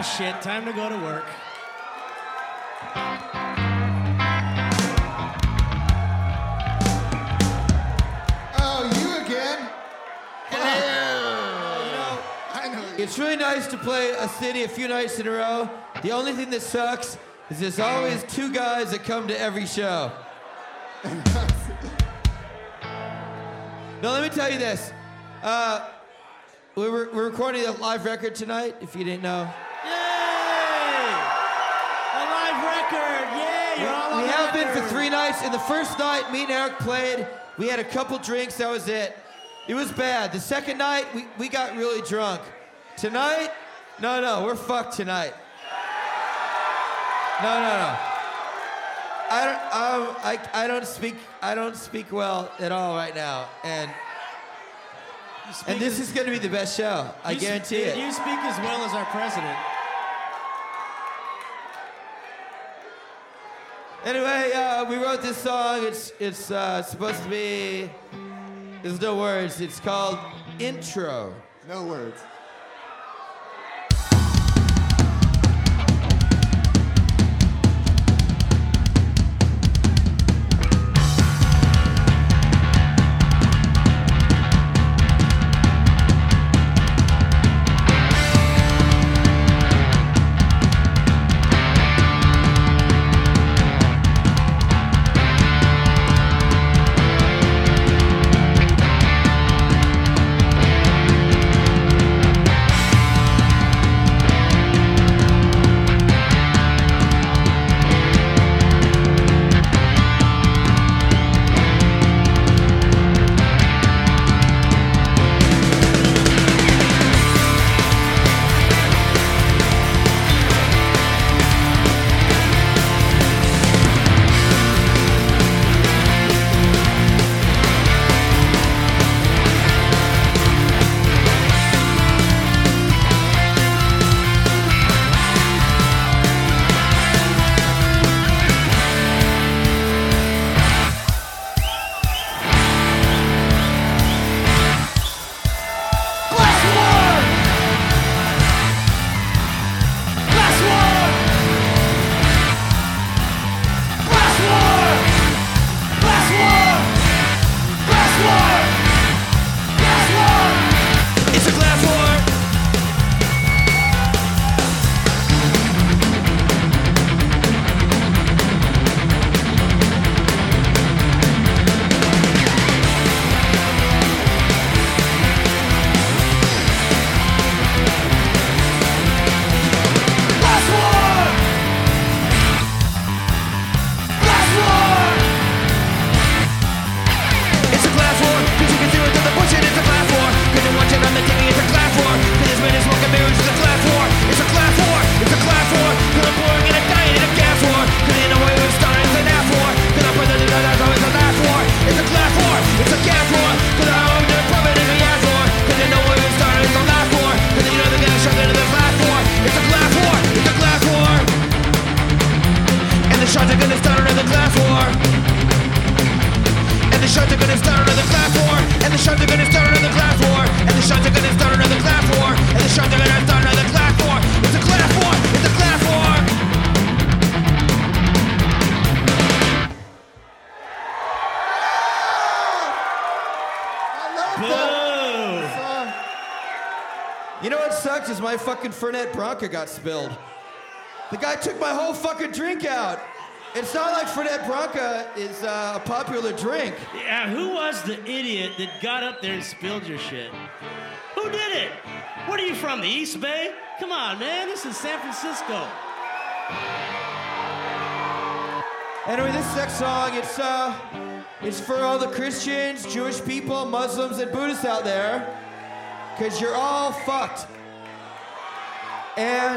Ah, shit. Time to go to work. Oh, you again? I know. It's really nice to play a city a few nights in a row. The only thing that sucks is there's always two guys that come to every show. now, let me tell you this. Uh, we were, we're recording a live record tonight, if you didn't know. Yay! A live record. Yay! You're all on we the have been for three nights, and the first night, me and Eric played. We had a couple drinks, that was it. It was bad. The second night, we, we got really drunk. Tonight, no, no, we're fucked tonight. No, no, no. I don't, um, I, I don't speak, I don't speak well at all right now, and and this is going to be the best show. I guarantee speak, it. You speak as well as our president. Anyway, uh, we wrote this song. It's it's uh, supposed to be. There's no words. It's called Intro. No words. You know what sucks is my fucking Fernet Branca got spilled. The guy took my whole fucking drink out. It's not like Fernet Branca is uh, a popular drink. Yeah, who was the idiot that got up there and spilled your shit? Who did it? What are you from, the East Bay? Come on, man, this is San Francisco. Anyway, this next song, it's uh, it's for all the Christians, Jewish people, Muslims, and Buddhists out there, cause you're all fucked. And